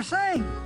I'd rather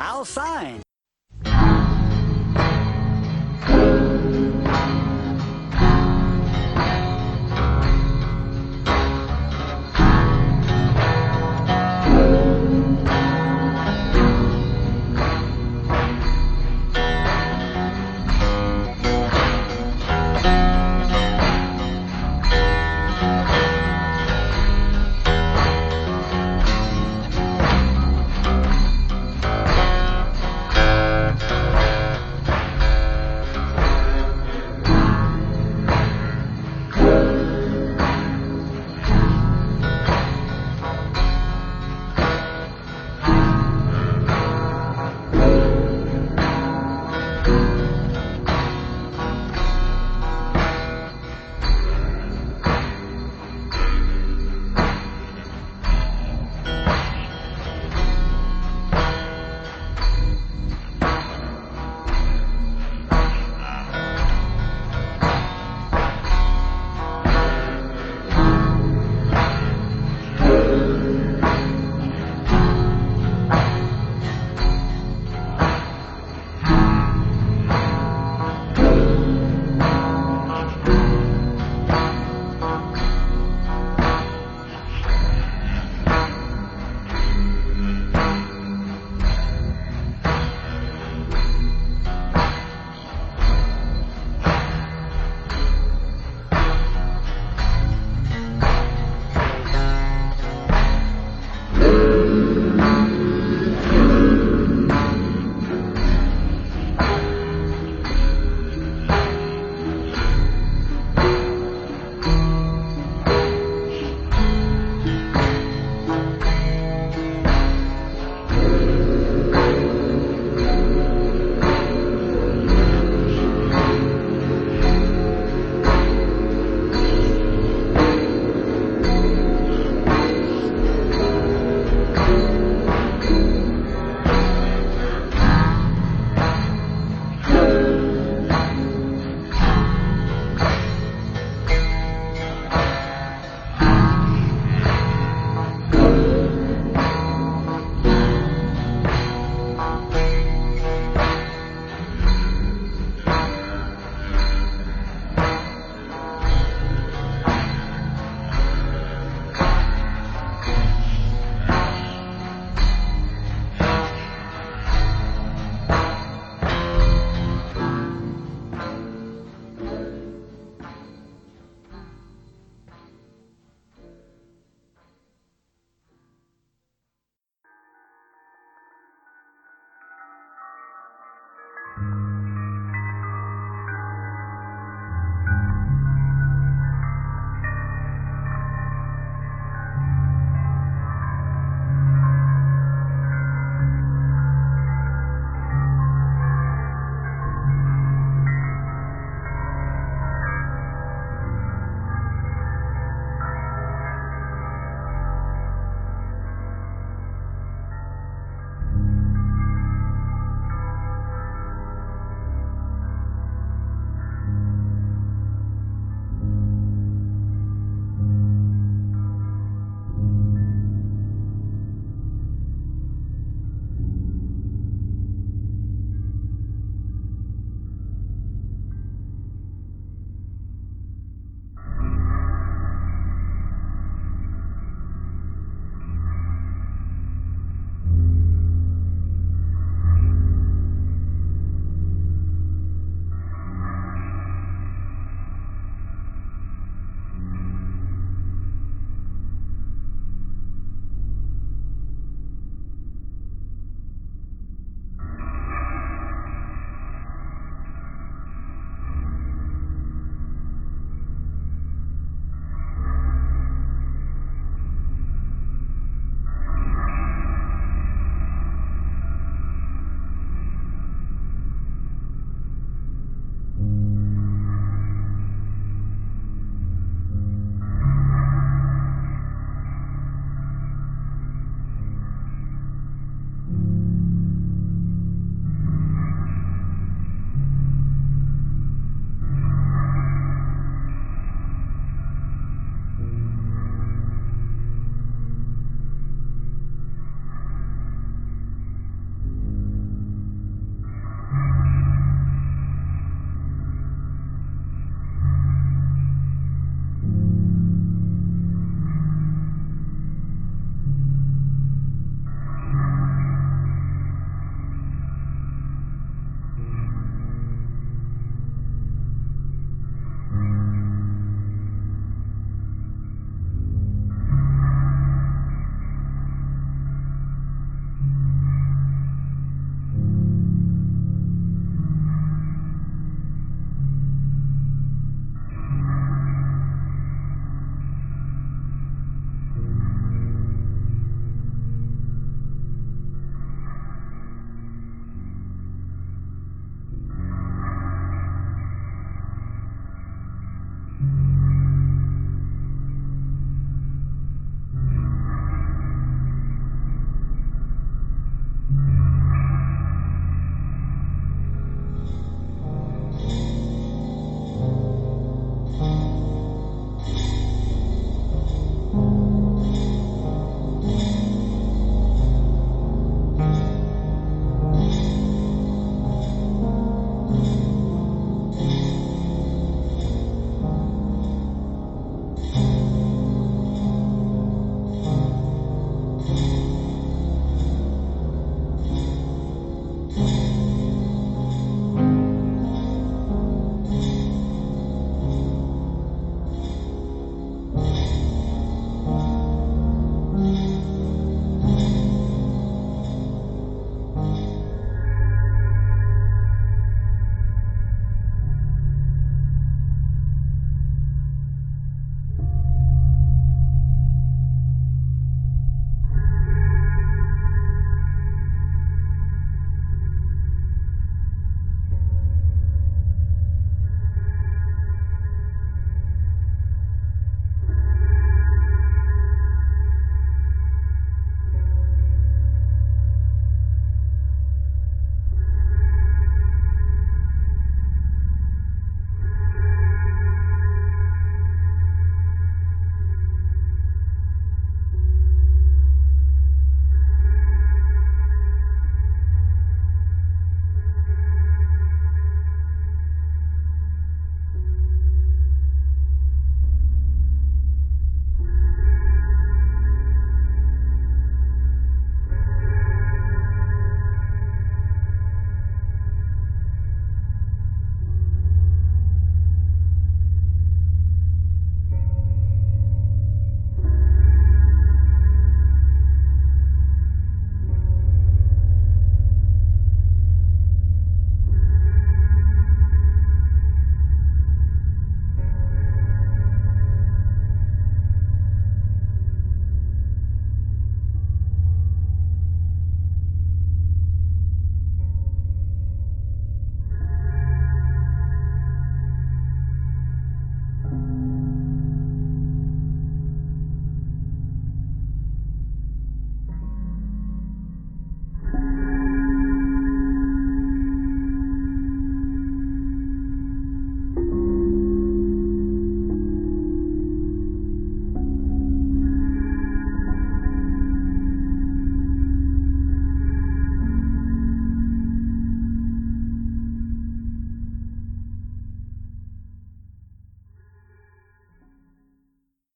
I'll sign.